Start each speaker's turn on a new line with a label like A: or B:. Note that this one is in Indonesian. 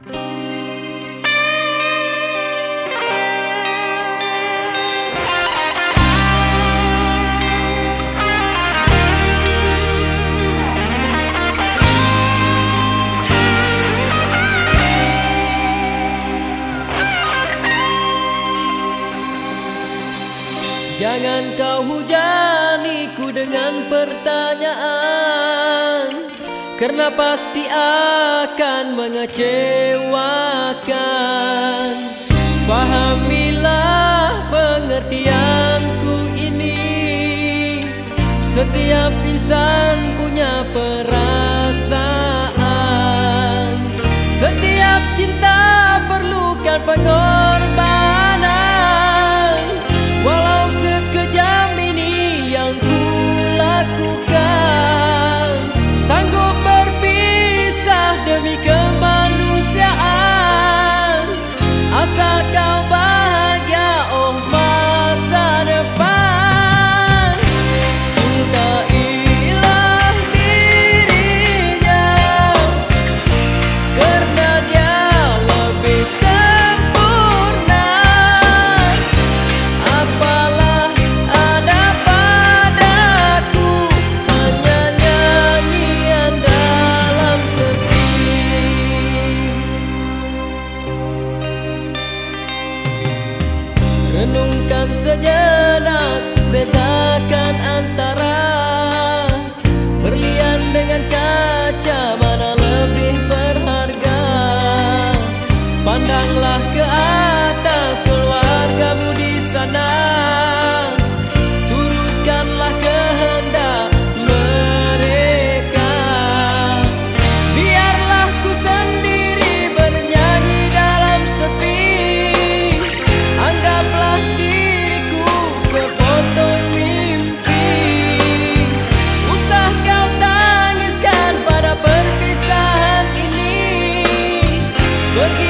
A: Jangan kau hujaniku dengan pertanyaan Karena pasti akan mengecewakan. Fahamilah pengertianku ini. Setiap insan punya peran Renungkan sejenak Bedakan antara pergi